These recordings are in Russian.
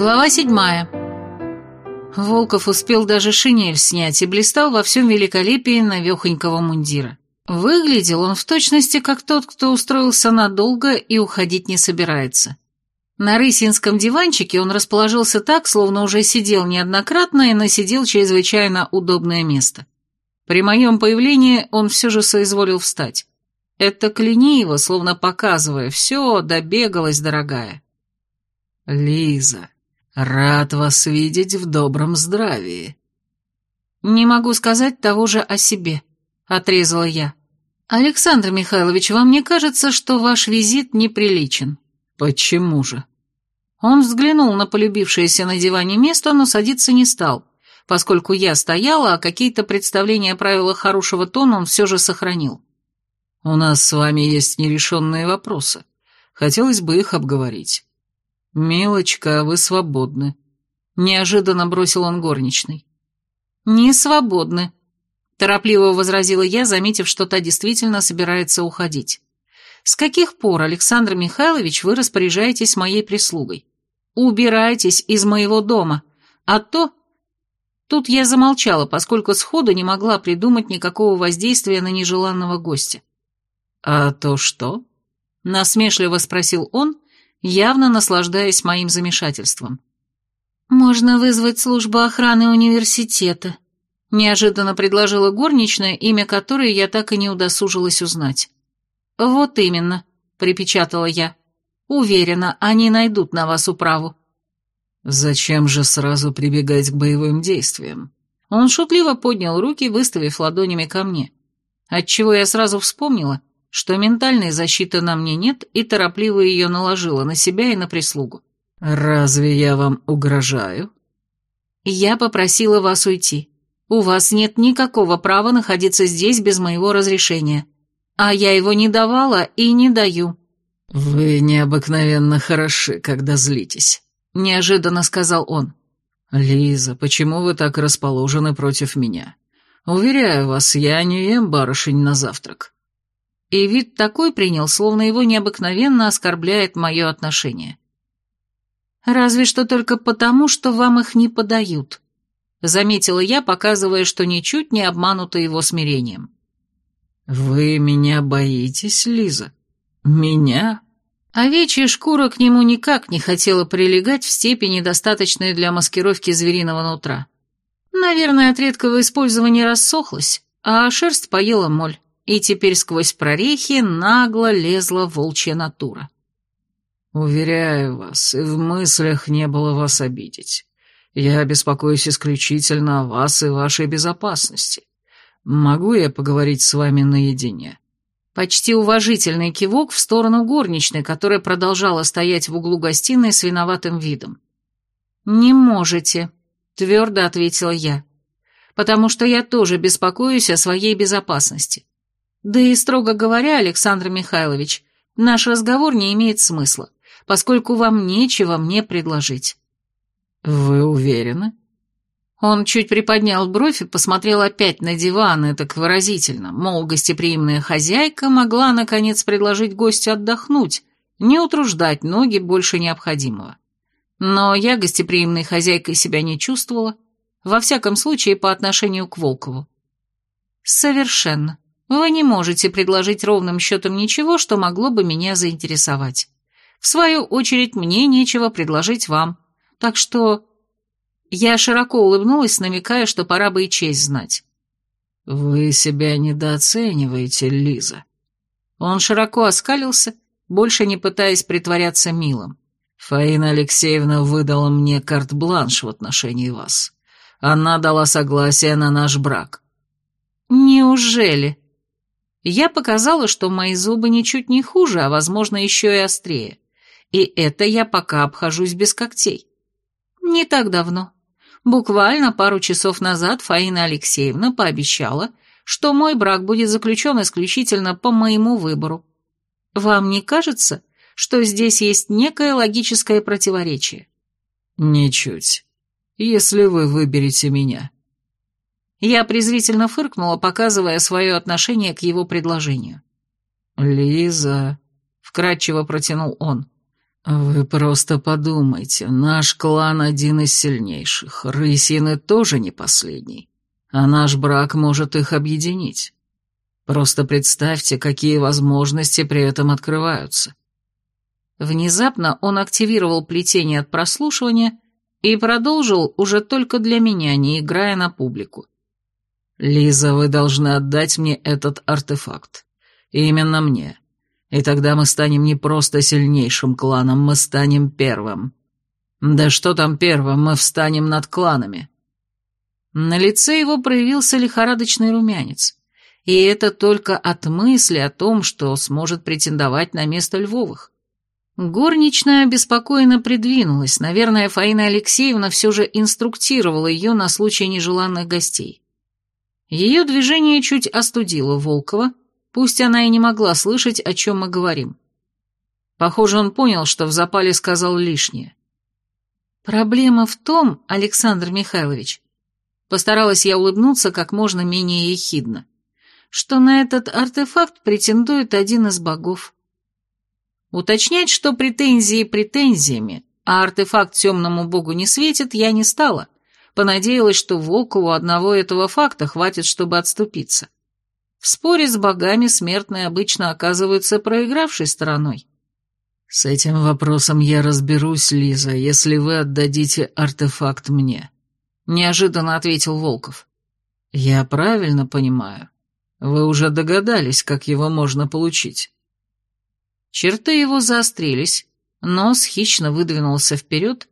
Глава седьмая. Волков успел даже шинель снять и блистал во всем великолепии навехонького мундира. Выглядел он в точности как тот, кто устроился надолго и уходить не собирается. На рысинском диванчике он расположился так, словно уже сидел неоднократно и насидел чрезвычайно удобное место. При моем появлении он все же соизволил встать. Это лениво, словно показывая, все, добегалась, дорогая. «Лиза, рад вас видеть в добром здравии». «Не могу сказать того же о себе», — отрезала я. «Александр Михайлович, вам не кажется, что ваш визит неприличен?» «Почему же?» Он взглянул на полюбившееся на диване место, но садиться не стал, поскольку я стояла, а какие-то представления о правилах хорошего тона он все же сохранил. «У нас с вами есть нерешенные вопросы. Хотелось бы их обговорить». «Милочка, вы свободны», — неожиданно бросил он горничной. «Не свободны», — торопливо возразила я, заметив, что та действительно собирается уходить. «С каких пор, Александр Михайлович, вы распоряжаетесь моей прислугой? Убирайтесь из моего дома, а то...» Тут я замолчала, поскольку сходу не могла придумать никакого воздействия на нежеланного гостя. «А то что?» — насмешливо спросил он, явно наслаждаясь моим замешательством. «Можно вызвать службу охраны университета», — неожиданно предложила горничная, имя которой я так и не удосужилась узнать. «Вот именно», — припечатала я. «Уверена, они найдут на вас управу». «Зачем же сразу прибегать к боевым действиям?» Он шутливо поднял руки, выставив ладонями ко мне, отчего я сразу вспомнила, что ментальной защиты на мне нет, и торопливо ее наложила на себя и на прислугу. «Разве я вам угрожаю?» «Я попросила вас уйти. У вас нет никакого права находиться здесь без моего разрешения. А я его не давала и не даю». «Вы необыкновенно хороши, когда злитесь», — неожиданно сказал он. «Лиза, почему вы так расположены против меня? Уверяю вас, я не ем барышень на завтрак». И вид такой принял, словно его необыкновенно оскорбляет мое отношение. «Разве что только потому, что вам их не подают», — заметила я, показывая, что ничуть не обманута его смирением. «Вы меня боитесь, Лиза? Меня?» Овечья шкура к нему никак не хотела прилегать в степени, достаточной для маскировки звериного нутра. Наверное, от редкого использования рассохлась, а шерсть поела моль и теперь сквозь прорехи нагло лезла волчья натура. «Уверяю вас, и в мыслях не было вас обидеть. Я беспокоюсь исключительно о вас и вашей безопасности. Могу я поговорить с вами наедине?» Почти уважительный кивок в сторону горничной, которая продолжала стоять в углу гостиной с виноватым видом. «Не можете», — твердо ответила я, — «потому что я тоже беспокоюсь о своей безопасности. Да и, строго говоря, Александр Михайлович, наш разговор не имеет смысла, поскольку вам нечего мне предложить». «Вы уверены?» Он чуть приподнял бровь и посмотрел опять на диван, и так выразительно, мол, гостеприимная хозяйка могла, наконец, предложить гостю отдохнуть, не утруждать ноги больше необходимого. Но я гостеприимной хозяйкой себя не чувствовала, во всяком случае, по отношению к Волкову. «Совершенно. Вы не можете предложить ровным счетом ничего, что могло бы меня заинтересовать. В свою очередь, мне нечего предложить вам. Так что...» Я широко улыбнулась, намекая, что пора бы и честь знать. «Вы себя недооцениваете, Лиза». Он широко оскалился, больше не пытаясь притворяться милым. «Фаина Алексеевна выдала мне карт-бланш в отношении вас. Она дала согласие на наш брак». «Неужели?» Я показала, что мои зубы ничуть не хуже, а, возможно, еще и острее. И это я пока обхожусь без когтей. Не так давно. Буквально пару часов назад Фаина Алексеевна пообещала, что мой брак будет заключен исключительно по моему выбору. Вам не кажется, что здесь есть некое логическое противоречие? Ничуть. Если вы выберете меня. Я презрительно фыркнула, показывая свое отношение к его предложению. «Лиза», — вкратчиво протянул он, Вы просто подумайте, наш клан один из сильнейших, рысины тоже не последний, а наш брак может их объединить. Просто представьте, какие возможности при этом открываются. Внезапно он активировал плетение от прослушивания и продолжил уже только для меня, не играя на публику. «Лиза, вы должны отдать мне этот артефакт. Именно мне. И тогда мы станем не просто сильнейшим кланом, мы станем первым. Да что там первым, мы встанем над кланами». На лице его проявился лихорадочный румянец. И это только от мысли о том, что сможет претендовать на место Львовых. Горничная беспокойно придвинулась. Наверное, Фаина Алексеевна все же инструктировала ее на случай нежеланных гостей. Ее движение чуть остудило Волкова, пусть она и не могла слышать, о чем мы говорим. Похоже, он понял, что в запале сказал лишнее. «Проблема в том, Александр Михайлович», постаралась я улыбнуться как можно менее ехидно, что на этот артефакт претендует один из богов. Уточнять, что претензии претензиями, а артефакт темному богу не светит, я не стала. Понадеялась, что Волкову одного этого факта хватит, чтобы отступиться. В споре с богами смертные обычно оказываются проигравшей стороной. «С этим вопросом я разберусь, Лиза, если вы отдадите артефакт мне», — неожиданно ответил Волков. «Я правильно понимаю? Вы уже догадались, как его можно получить?» Черты его заострились, нос хищно выдвинулся вперед,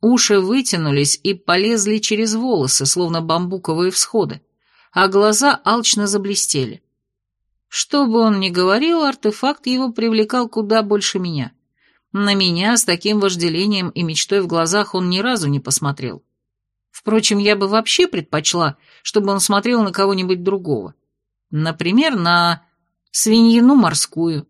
уши вытянулись и полезли через волосы, словно бамбуковые всходы, а глаза алчно заблестели. Что бы он ни говорил, артефакт его привлекал куда больше меня. На меня с таким вожделением и мечтой в глазах он ни разу не посмотрел. Впрочем, я бы вообще предпочла, чтобы он смотрел на кого-нибудь другого. Например, на свиньину морскую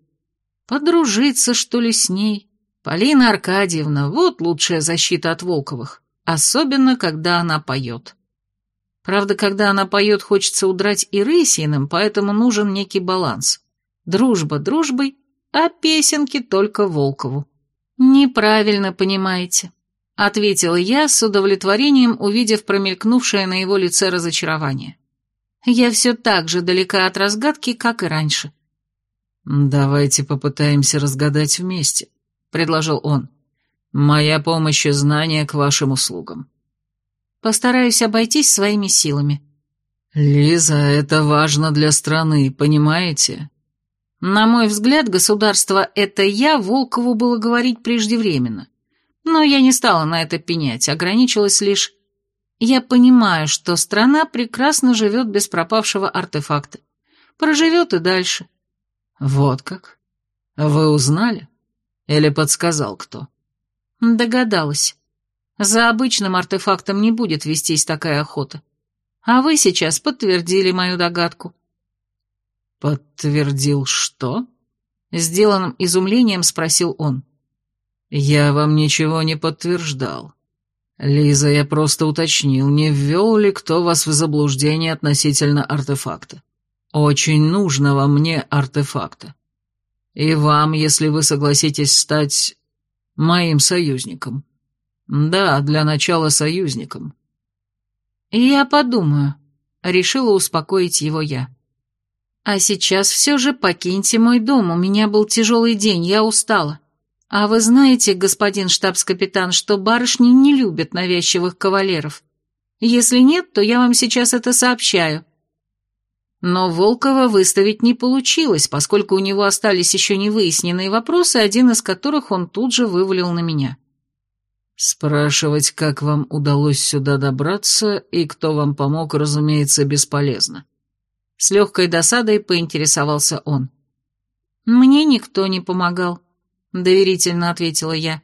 Подружиться, что ли, с ней? Полина Аркадьевна, вот лучшая защита от Волковых, особенно, когда она поет. Правда, когда она поет, хочется удрать и рысиным, поэтому нужен некий баланс. Дружба дружбой, а песенки только Волкову. Неправильно понимаете, ответила я с удовлетворением, увидев промелькнувшее на его лице разочарование. Я все так же далека от разгадки, как и раньше. «Давайте попытаемся разгадать вместе», — предложил он. «Моя помощь и знания к вашим услугам». «Постараюсь обойтись своими силами». «Лиза, это важно для страны, понимаете?» На мой взгляд, государство «это я» Волкову было говорить преждевременно. Но я не стала на это пенять, ограничилась лишь... Я понимаю, что страна прекрасно живет без пропавшего артефакта. Проживет и дальше. «Вот как? Вы узнали? Или подсказал кто?» «Догадалась. За обычным артефактом не будет вестись такая охота. А вы сейчас подтвердили мою догадку». «Подтвердил что?» Сделанным изумлением спросил он. «Я вам ничего не подтверждал. Лиза, я просто уточнил, не ввел ли кто вас в заблуждение относительно артефакта очень нужного мне артефакта. И вам, если вы согласитесь стать моим союзником. Да, для начала союзником. Я подумаю, решила успокоить его я. А сейчас все же покиньте мой дом, у меня был тяжелый день, я устала. А вы знаете, господин штабс-капитан, что барышни не любят навязчивых кавалеров. Если нет, то я вам сейчас это сообщаю. Но Волкова выставить не получилось, поскольку у него остались еще не выясненные вопросы, один из которых он тут же вывалил на меня. «Спрашивать, как вам удалось сюда добраться и кто вам помог, разумеется, бесполезно». С легкой досадой поинтересовался он. «Мне никто не помогал», — доверительно ответила я.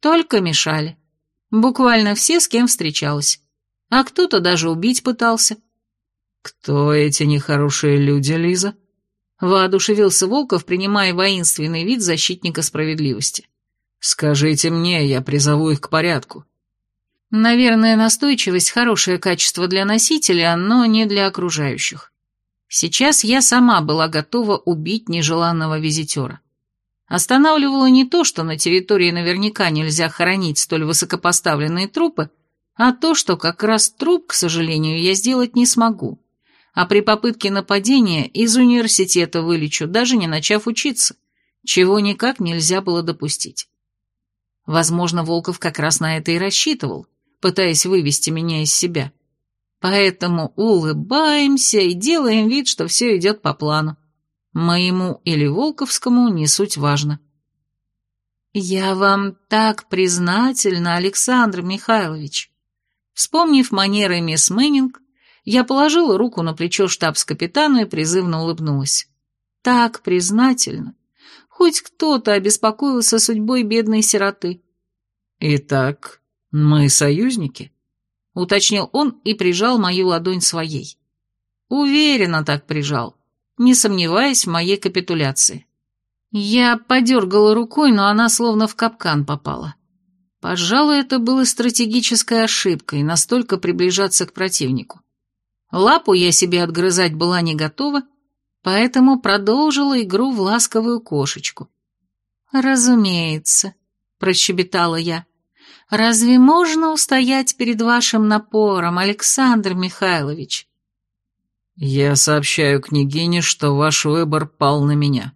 «Только мешали. Буквально все, с кем встречалась. А кто-то даже убить пытался». «Кто эти нехорошие люди, Лиза?» Воодушевился Волков, принимая воинственный вид защитника справедливости. «Скажите мне, я призову их к порядку». Наверное, настойчивость – хорошее качество для носителя, но не для окружающих. Сейчас я сама была готова убить нежеланного визитера. Останавливало не то, что на территории наверняка нельзя хоронить столь высокопоставленные трупы, а то, что как раз труп, к сожалению, я сделать не смогу. А при попытке нападения из университета вылечу, даже не начав учиться, чего никак нельзя было допустить. Возможно, Волков как раз на это и рассчитывал, пытаясь вывести меня из себя. Поэтому улыбаемся и делаем вид, что все идет по плану. Моему или Волковскому не суть важно. «Я вам так признательна, Александр Михайлович!» Вспомнив манеры мисс Мэннинг, я положила руку на плечо штабс-капитану и призывно улыбнулась. «Так признательна! Хоть кто-то обеспокоился судьбой бедной сироты». «Итак, мы союзники?» — уточнил он и прижал мою ладонь своей. Уверенно так прижал не сомневаясь в моей капитуляции. Я подергала рукой, но она словно в капкан попала. Пожалуй, это было стратегической ошибкой, настолько приближаться к противнику. Лапу я себе отгрызать была не готова, поэтому продолжила игру в ласковую кошечку. «Разумеется», — прощебетала я. «Разве можно устоять перед вашим напором, Александр Михайлович?» «Я сообщаю княгине, что ваш выбор пал на меня».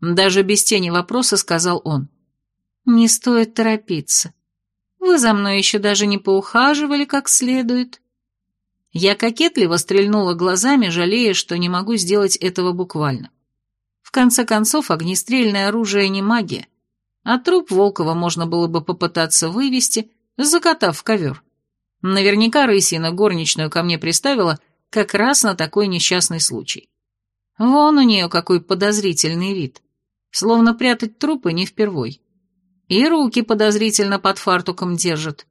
Даже без тени вопроса сказал он. «Не стоит торопиться. Вы за мной еще даже не поухаживали как следует». Я кокетливо стрельнула глазами, жалея, что не могу сделать этого буквально. В конце концов, огнестрельное оружие не магия, а труп Волкова можно было бы попытаться вывести, закатав в ковер. Наверняка рысина горничную ко мне приставила — как раз на такой несчастный случай. Вон у нее какой подозрительный вид. Словно прятать трупы не впервой. И руки подозрительно под фартуком держит.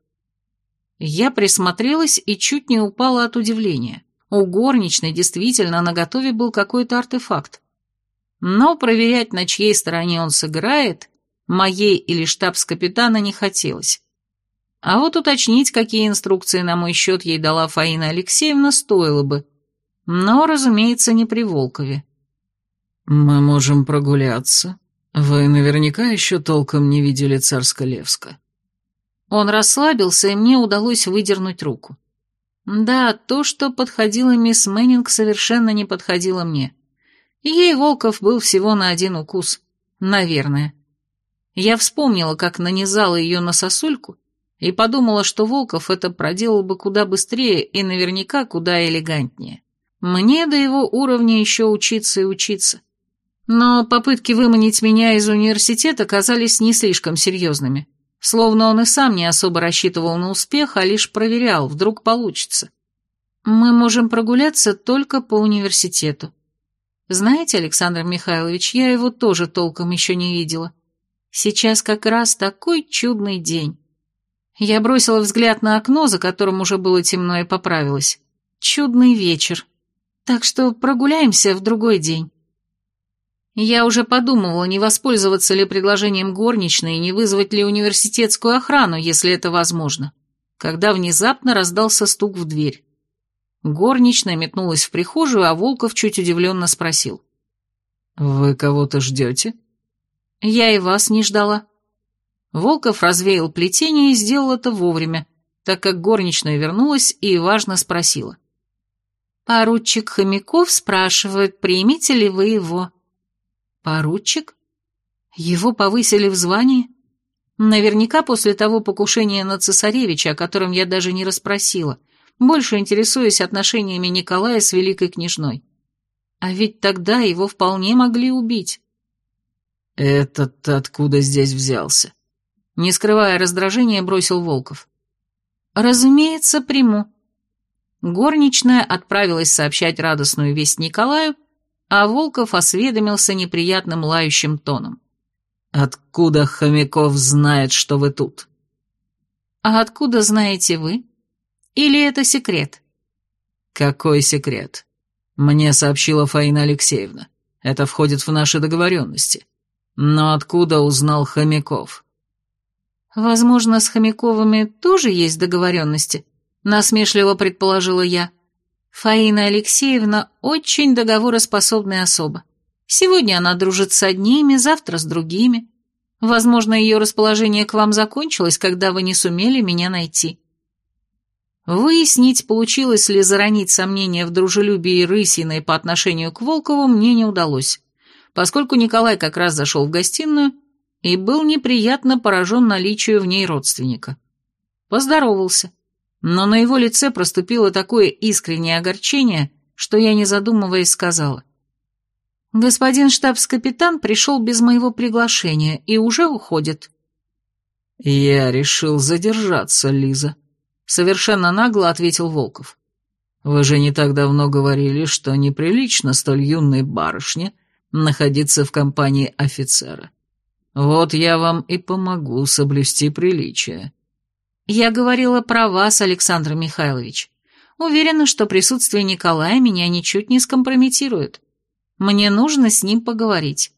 Я присмотрелась и чуть не упала от удивления. У горничной действительно на готове был какой-то артефакт. Но проверять, на чьей стороне он сыграет, моей или штабс-капитана не хотелось. А вот уточнить, какие инструкции на мой счет ей дала Фаина Алексеевна, стоило бы. Но, разумеется, не при Волкове. «Мы можем прогуляться. Вы наверняка еще толком не видели Царско-Левска». Он расслабился, и мне удалось выдернуть руку. Да, то, что подходило мисс Мэннинг, совершенно не подходило мне. Ей Волков был всего на один укус. Наверное. Я вспомнила, как нанизала ее на сосульку, и подумала, что Волков это проделал бы куда быстрее и наверняка куда элегантнее. Мне до его уровня еще учиться и учиться. Но попытки выманить меня из университета казались не слишком серьезными. Словно он и сам не особо рассчитывал на успех, а лишь проверял, вдруг получится. Мы можем прогуляться только по университету. Знаете, Александр Михайлович, я его тоже толком еще не видела. Сейчас как раз такой чудный день. Я бросила взгляд на окно, за которым уже было темно, и поправилась. Чудный вечер. Так что прогуляемся в другой день. Я уже подумывала, не воспользоваться ли предложением горничной и не вызвать ли университетскую охрану, если это возможно, когда внезапно раздался стук в дверь. Горничная метнулась в прихожую, а Волков чуть удивленно спросил. «Вы кого-то ждете?» «Я и вас не ждала». Волков развеял плетение и сделал это вовремя, так как горничная вернулась и важно спросила. «Поручик Хомяков спрашивает, примете ли вы его?» «Поручик? Его повысили в звании?» Наверняка после того покушения на цесаревича, о котором я даже не расспросила, больше интересуясь отношениями Николая с великой княжной. А ведь тогда его вполне могли убить. «Этот откуда здесь взялся?» Не скрывая раздражения, бросил Волков. «Разумеется, приму». Горничная отправилась сообщать радостную весть Николаю, а Волков осведомился неприятным лающим тоном. «Откуда Хомяков знает, что вы тут?» «А откуда знаете вы? Или это секрет?» «Какой секрет?» Мне сообщила Фаина Алексеевна. Это входит в наши договоренности. Но откуда узнал Хомяков? «Возможно, с Хомяковыми тоже есть договоренности», — насмешливо предположила я. «Фаина Алексеевна очень договороспособная особа. Сегодня она дружит с одними, завтра с другими. Возможно, ее расположение к вам закончилось, когда вы не сумели меня найти. Выяснить, получилось ли заронить сомнения в дружелюбии Рысиной по отношению к Волкову, мне не удалось, поскольку Николай как раз зашел в гостиную и был неприятно поражен наличию в ней родственника. Поздоровался, но на его лице проступило такое искреннее огорчение, что я, не задумываясь, сказала. «Господин штабс-капитан пришел без моего приглашения и уже уходит». «Я решил задержаться, Лиза», Совершенно нагло ответил Волков. Вы же не так давно говорили, что неприлично столь юной барышне находиться в компании офицера. Вот я вам и помогу соблюсти приличие. Я говорила про вас, Александр Михайлович. Уверена, что присутствие Николая меня ничуть не скомпрометирует. Мне нужно с ним поговорить.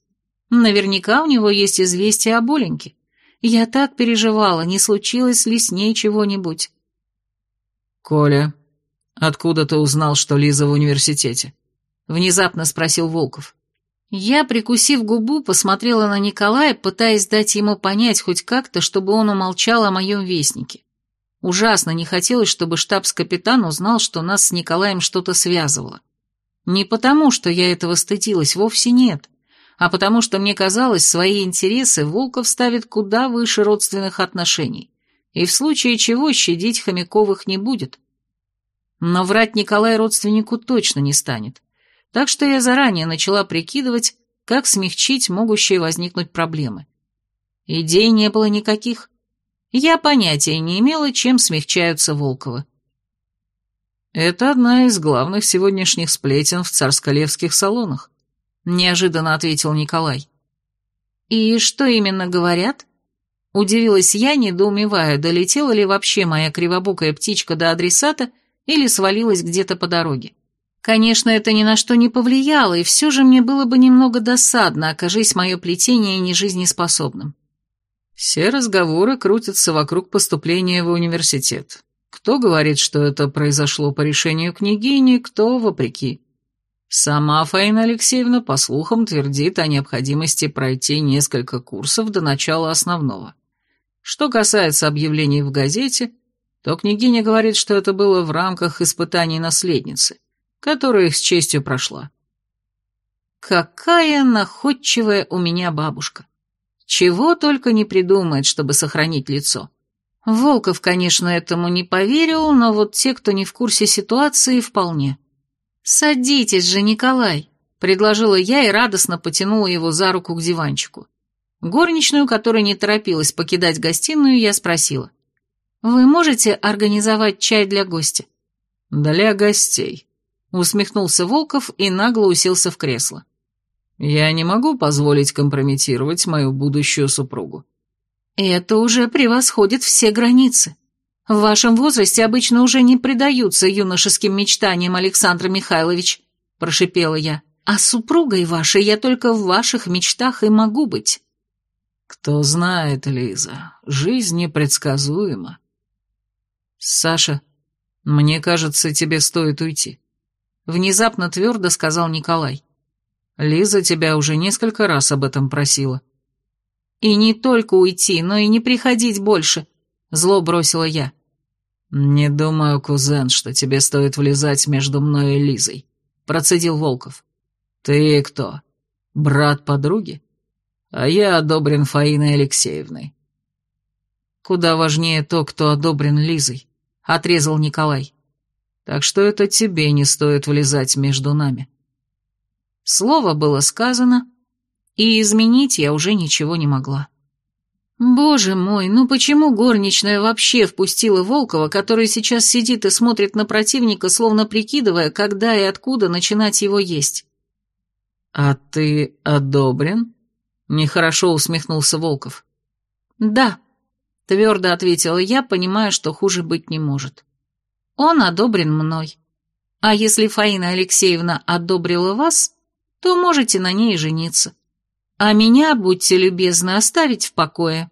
Наверняка у него есть известие о Боленьке. Я так переживала, не случилось ли с ней чего-нибудь. «Коля, откуда ты узнал, что Лиза в университете?» — внезапно спросил Волков. Я, прикусив губу, посмотрела на Николая, пытаясь дать ему понять хоть как-то, чтобы он умолчал о моем вестнике. Ужасно не хотелось, чтобы штабс-капитан узнал, что нас с Николаем что-то связывало. Не потому, что я этого стыдилась, вовсе нет, а потому что мне казалось, свои интересы Волков ставит куда выше родственных отношений и в случае чего щадить Хомяковых не будет. Но врать Николай родственнику точно не станет, так что я заранее начала прикидывать, как смягчить могущие возникнуть проблемы. Идей не было никаких. Я понятия не имела, чем смягчаются Волковы. «Это одна из главных сегодняшних сплетен в царсколевских салонах», — неожиданно ответил Николай. «И что именно говорят?» Удивилась я, недоумевая, долетела ли вообще моя кривобокая птичка до адресата или свалилась где-то по дороге. Конечно, это ни на что не повлияло, и все же мне было бы немного досадно, окажись мое плетение нежизнеспособным. Все разговоры крутятся вокруг поступления в университет. Кто говорит, что это произошло по решению княгини, кто вопреки. Сама Фаина Алексеевна, по слухам, твердит о необходимости пройти несколько курсов до начала основного. Что касается объявлений в газете, то княгиня говорит, что это было в рамках испытаний наследницы, которая их с честью прошла. Какая находчивая у меня бабушка. Чего только не придумает, чтобы сохранить лицо. Волков, конечно, этому не поверил, но вот те, кто не в курсе ситуации, вполне. «Садитесь же, Николай», — предложила я и радостно потянула его за руку к диванчику. Горничную, которая не торопилась покидать гостиную, я спросила. «Вы можете организовать чай для гостя?» «Для гостей», — усмехнулся Волков и нагло уселся в кресло. «Я не могу позволить компрометировать мою будущую супругу». «Это уже превосходит все границы. В вашем возрасте обычно уже не предаются юношеским мечтаниям, Александр Михайлович», — прошипела я. «А супругой вашей я только в ваших мечтах и могу быть». Кто знает, Лиза, жизнь непредсказуема. Саша, мне кажется, тебе стоит уйти. Внезапно твердо сказал Николай. Лиза тебя уже несколько раз об этом просила. И не только уйти, но и не приходить больше, зло бросила я. Не думаю, кузен, что тебе стоит влезать между мной и Лизой, процедил Волков. Ты кто? Брат подруги? а я одобрен Фаиной Алексеевной». «Куда важнее то, кто одобрен Лизой», — отрезал Николай. «Так что это тебе не стоит влезать между нами». Слово было сказано, и изменить я уже ничего не могла. Боже мой, ну почему горничная вообще впустила Волкова, который сейчас сидит и смотрит на противника, словно прикидывая, когда и откуда начинать его есть? «А ты одобрен?» Нехорошо усмехнулся Волков. «Да», — твердо ответила я, понимая, что хуже быть не может. «Он одобрен мной. А если Фаина Алексеевна одобрила вас, то можете на ней жениться. А меня, будьте любезны, оставить в покое».